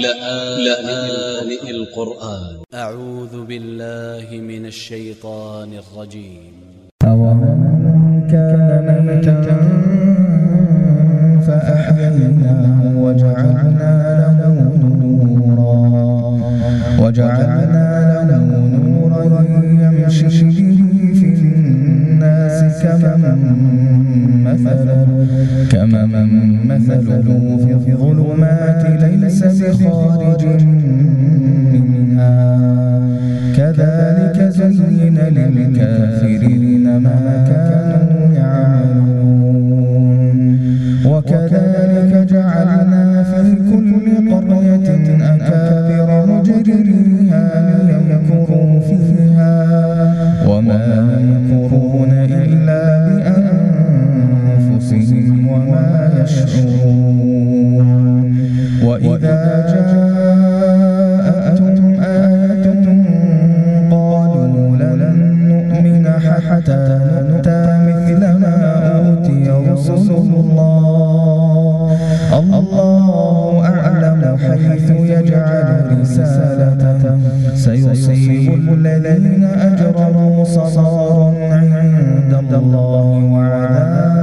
لآن القرآن. أ ع و ذ ب ا ل ل ه من ا ل ش ي ط ا ن ا ل ج ي م أومن كان ميتا فأحييناه وجعلنا له نورا وجعلنا له نورا يمشي به في الناس كمن مثله كمن مثله الله الله أعلم حيث يجعل رسالته سيصيب الذين أجرموا صغار عند الله وعذاب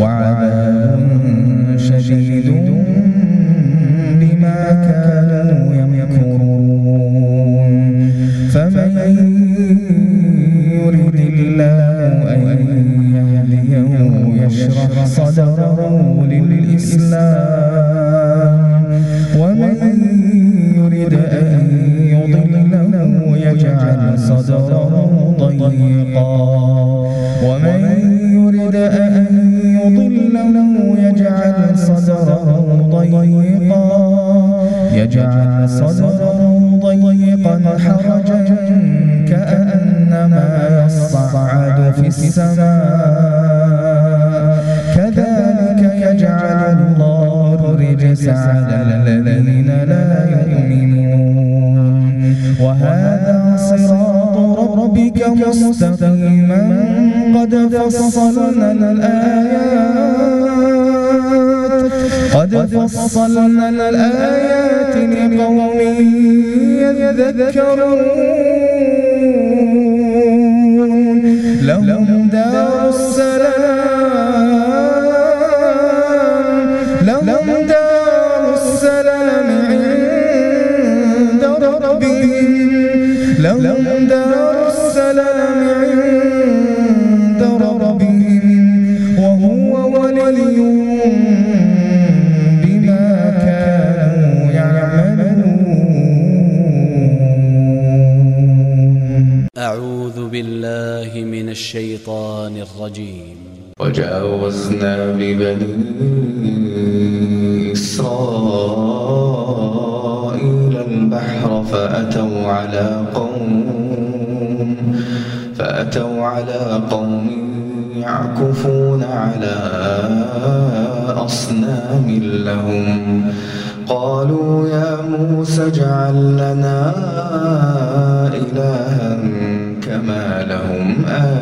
وعذاب شديد ومن يرد أن يضله يجعل صدره ضيقا. يجعل صدره ضيقا حرجا كأنما يصعد في السماء. كذلك يجعل الله الرجس على الذين ربك مستقيما قد فصلنا الآيات قد فصلنا الآيات لقوم يذكرون لهم دار السلام لهم دار السلام عند ربهم لهم من ا ل ش ي ط ا ن ا ل ج ي م وجاوزنا ببني إسرائيل البحر فأتوا على قوم فأتوا على قوم يعكفون على أصنام لهم. قالوا يا موسى اجعل لنا إلها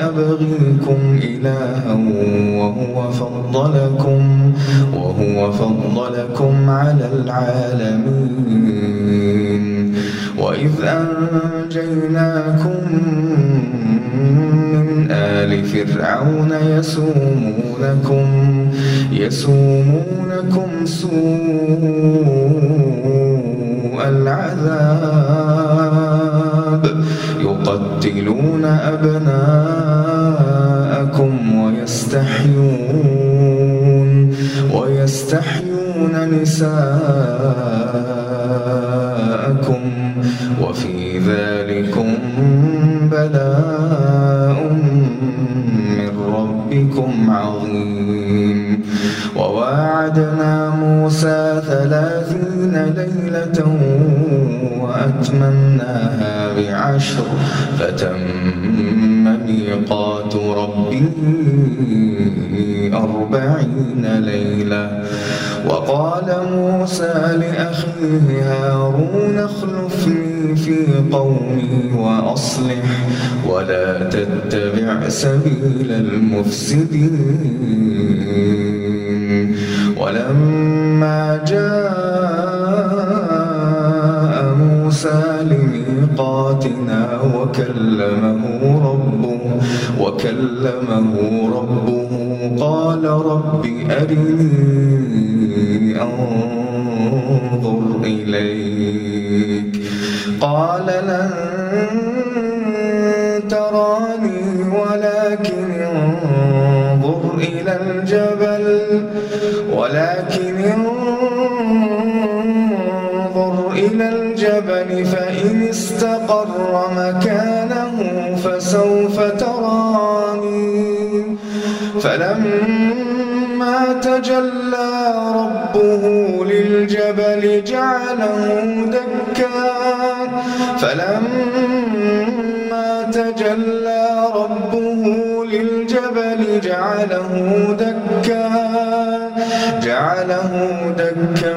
أبغيكم إلها وهو فضلكم وهو فضلكم على العالمين. وإذ أنجيناكم من آل فرعون يسومونكم يسومونكم سوء العذاب. يقتلون أبناءكم ويستحيون ويستحيون نساءكم وفي ذلكم بلاء من ربكم عظيم وواعدنا موسى ثلاثين ليلة وأتممناها بعشر فتم ميقات ربه أربعين ليلة وقال موسى لأخيه هارون اخلفني في قومي وأصلح ولا تتبع سبيل المفسدين. وكلمه ربه قال رب أرني أنظر إليك. قال لن تراني ولكن انظر إلى الجبل ولكن انظر إلى الجبل فإن استقر مكانه فسوف تراني. فلما تجلى ربه للجبل جعله دكا فلما تجلى ربه للجبل جعله دكا جعله دكا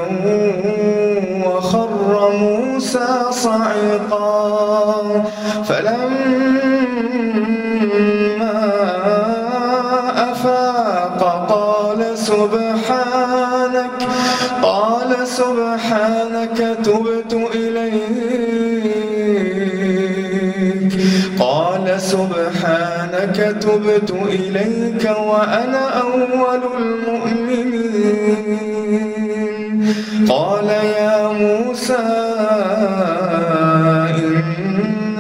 صعقا. فلما أفاق قال سبحانك قال سبحانك تبت إليك. قال سبحانك تبت إليك وأنا أول المؤمنين. قال يا موسى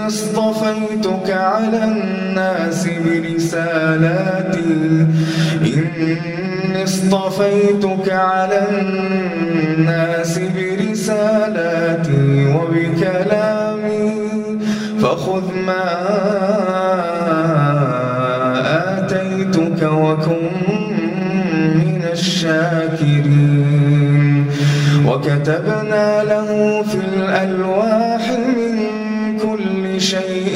اصطفيتك على الناس برسالاتي. إني اصطفيتك على الناس برسالاتي وبكلامي. فخذ ما آتيتك وكن من الشاكرين. وكتبنا له في شيء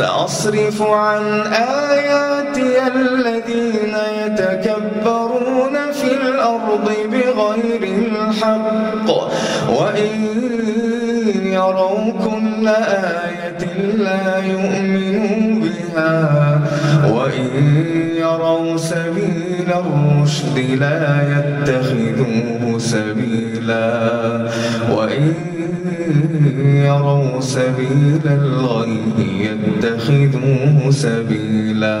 سأصرف عن آياتي الذين يتكبرون في الأرض بغير الحق. وإن يروا كل آية لا يؤمنوا بها وإن يروا سبيل الرشد لا يتخذوه سبيلا وإن يروا سبيل الغي يتخذوه سبيلا.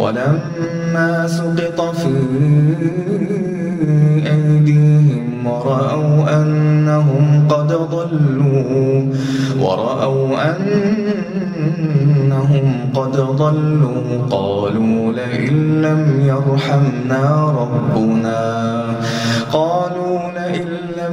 ولما سقط في أيديهم ورأوا أنهم قد ضلوا ورأوا أنهم قد ضلوا قالوا لئن لم يرحمنا ربنا قالوا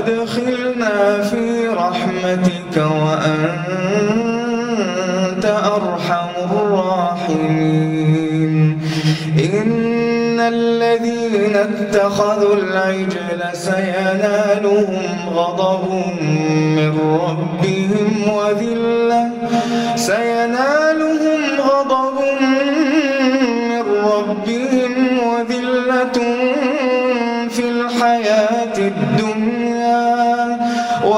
وأدخلنا في رحمتك وأنت أرحم الراحمين. إن الذين اتخذوا العجل سينالهم غضب من ربهم وذلة. سينالهم غضب من ربهم وذلة في الحياة الدنيا.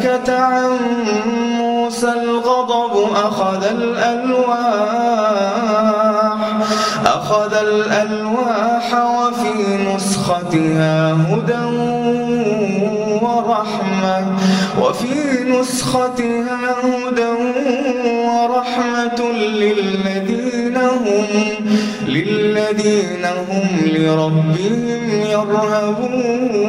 سكت عن موسى الغضب أخذ الألواح أخذ الألواح وفي نسختها هدى ورحمة. وفي نسختها هدى ورحمة للذين هم للذين هم لربهم يرهبون.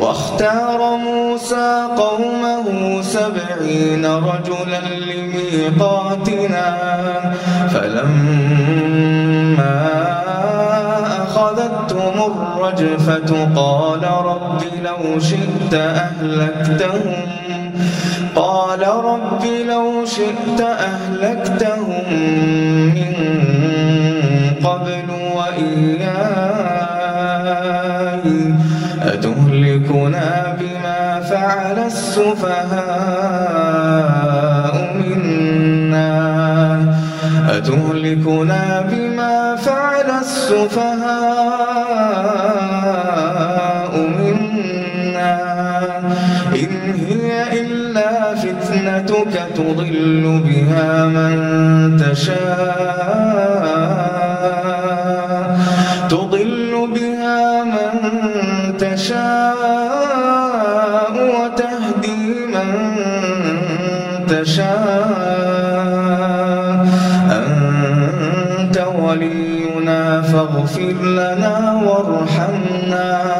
واختار موسى قومه سبعين رجلا لميقاتنا. الرجفة قال رب لو شئت أهلكتهم. قال رب لو شئت أهلكتهم من قبل وإياي أتهلكنا بما فعل السفهاء منا. أتهلكنا بما فعل السفهاء إن هي إلا فتنتك تضل بها من تشاء تضل بها من تشاء وتهدي من تشاء أنت ولينا فاغفر لنا وارحمنا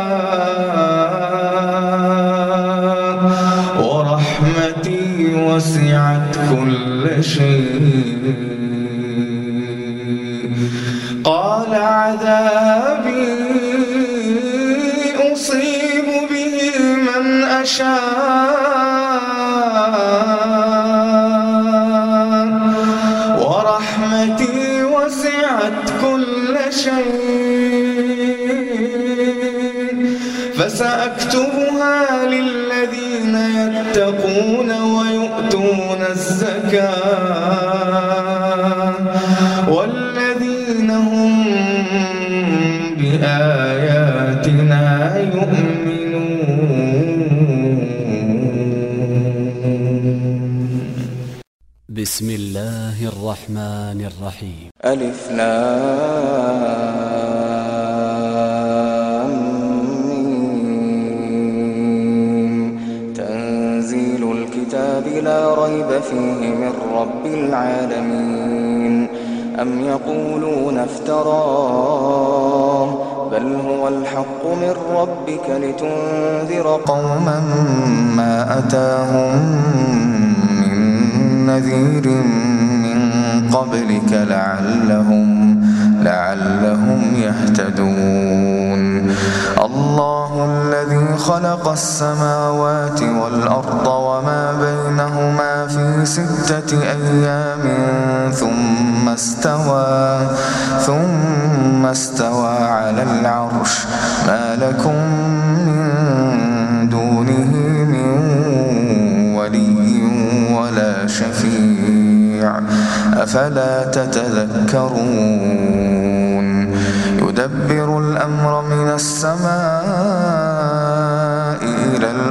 وسعت كل شيء. الزكاة والذين هم بآياتنا يؤمنون. بسم الله الرحمن الرحيم. ألف لام. لا ريب فيه من رب العالمين. أم يقولون افتراه بل هو الحق من ربك لتنذر قوما ما أتاهم من نذير من قبلك لعلهم لعلهم يهتدون. الله الذي خلق السماوات والأرض وما بينهما في ستة أيام ثم استوى ثم استوى على العرش. ما لكم من دونه من ولي ولا شفيع. أفلا تتذكرون؟ يدبر الأمر من السماء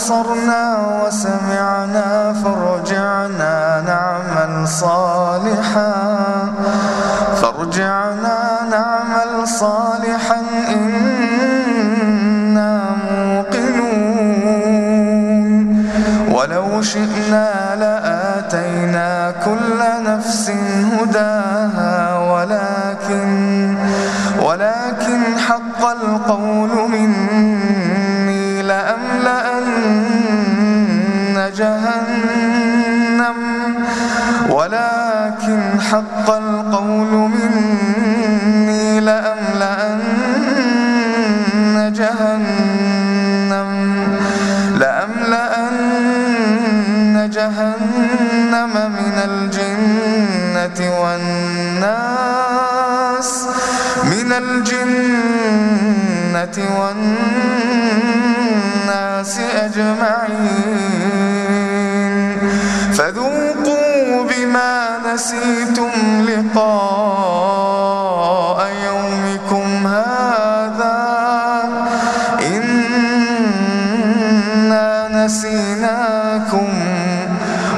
أبصرنا وسمعنا فارجعنا نعمل صالحا. فارجعنا نعمل صالحا إنا موقنون. ولو شئنا لآتينا كل نفس هداها ولكن ولكن حق القول مني ولكن حق القول مني لأملأن جهنم لأملأن جهنم من الجنة والناس من الجنة والناس أجمعين. نسيتم لقاء يومكم هذا. إنا نسيناكم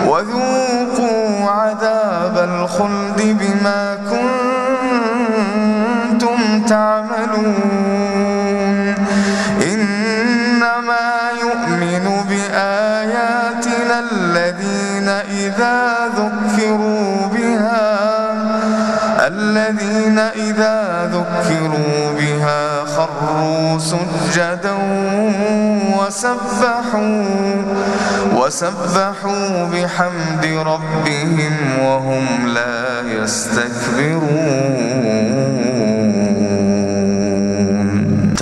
وذوقوا عذاب الخلد بما كنتم تعملون. إنما يؤمن بآياتنا الذين إذا ذكروا بها الذين إذا ذكروا بها خروا سجدا وسبحوا وسبحوا بحمد ربهم وهم لا يستكبرون.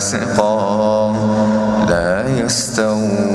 فاسقا لا يستوون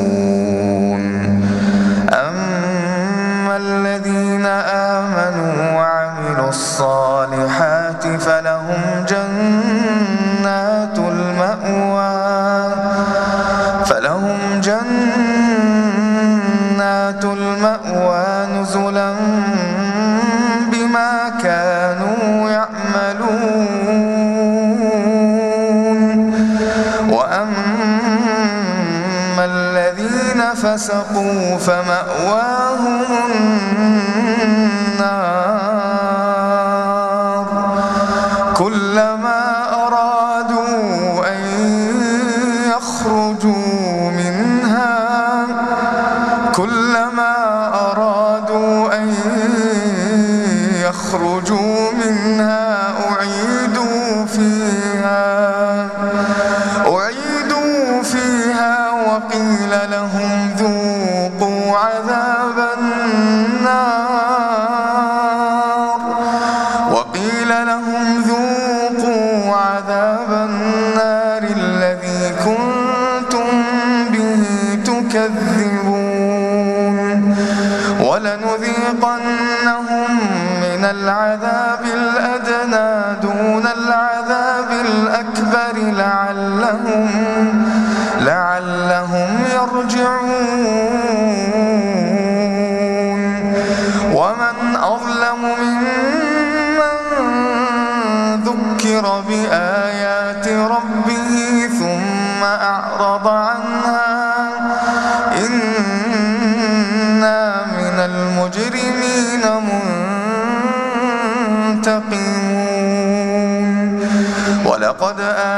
من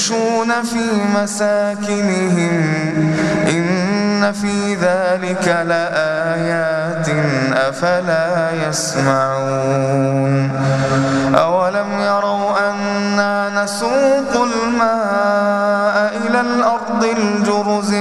يمشون في مساكنهم إن في ذلك لآيات أفلا يسمعون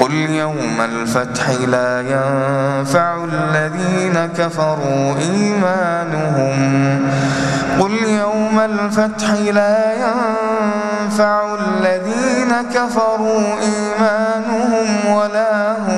قل يوم الفتح لا ينفع الذين كفروا إيمانهم. قل يوم الفتح لا ينفع الذين كفروا إيمانهم ولا هم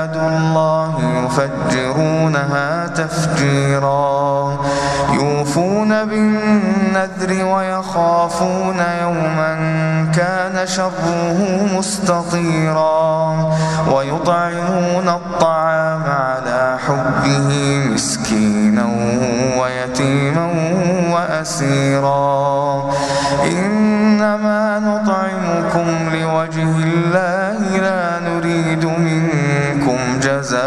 يفجرونها تفجيرا. يوفون بالنذر ويخافون يوما كان شره مستطيرا. ويطعمون الطعام على حبه مسكينا ويتيما وأسيرا. إنما نطعمكم لوجه الله جزاء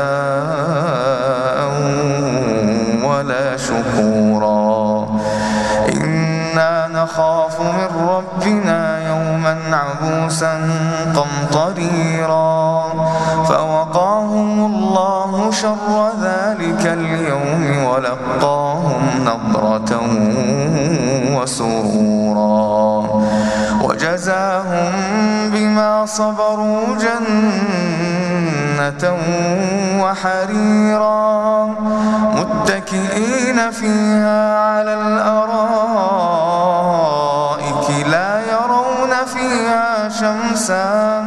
ولا شكورا. إنا نخاف من ربنا يوما عبوسا قمطريرا. فوقاهم الله شر ذلك اليوم ولقاهم نضرة وسرورا. وجزاهم بما صبروا جنة وحريرا. متكئين فيها على الأرائك لا يرون فيها شمسا.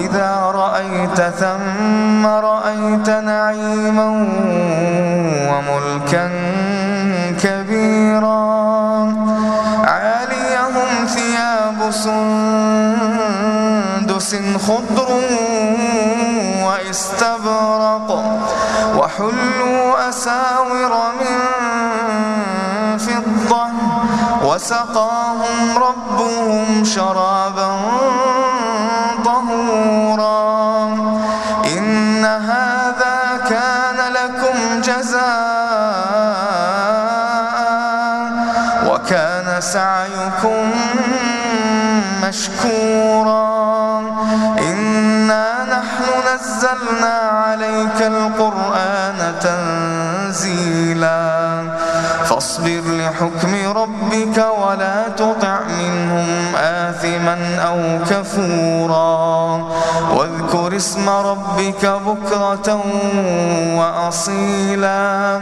وإذا رأيت ثم رأيت نعيما وملكا كبيرا عاليهم ثياب سندس خضر واستبرق وحلوا أساور من فضة وسقاهم ربهم شرابا اسم ربك بكرة وأصيلا.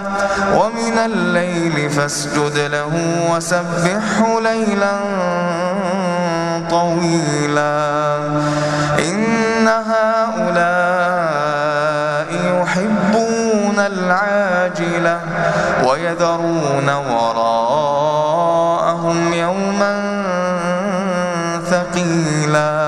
ومن الليل فاسجد له وسبحه ليلا طويلا. إن هؤلاء يحبون العاجلة ويذرون وراءهم يوما ثقيلا.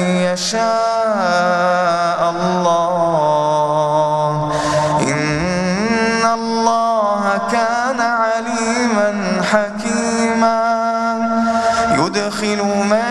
يشاء الله. إن الله كان عليما حكيما. يدخل من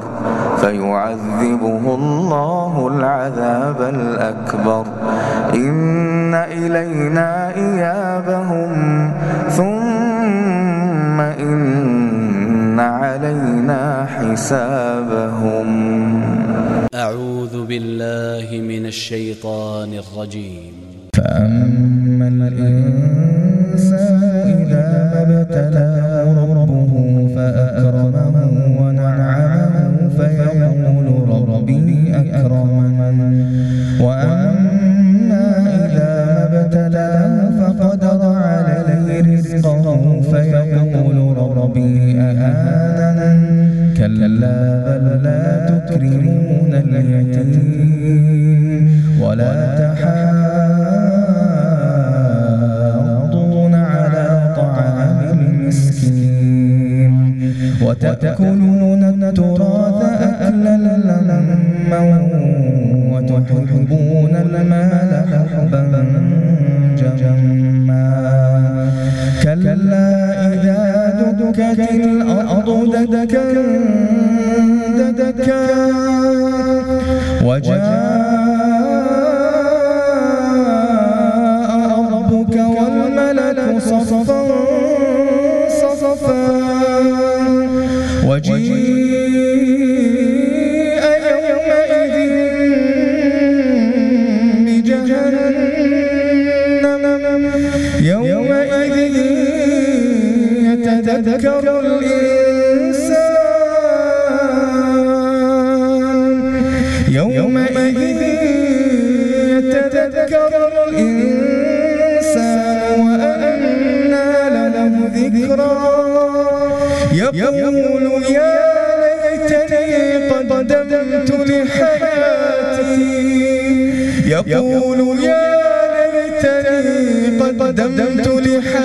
فيعذبه الله العذاب الأكبر. إن إلينا إيابهم. ثم إن علينا حسابهم. أعوذ بالله من الشيطان الرجيم. فأما الإنسان إذا ما ابتلاه ربه فأكرمه وأما إذا ما ابتلاه فقدر عليه رزقه فيقول ربي أهانن كلا بل لا تكرمون اليتيم ولا تحاضون على طعام المسكين وتأكلون التراث أكلا لما وتحبون المال حبا جما. كلا إذا دكت الأرض دكا دكا. وجاء الإنسان له يقول يا ليتني قدمت لحياتي يقول يا ليتني قدمت لحياتي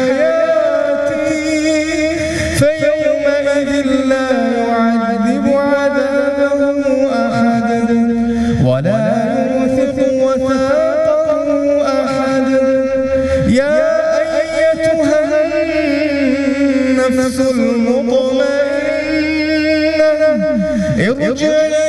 فيومئذ لا يعذب عذابه أحد ولا النفس المطمئنة. ارجعي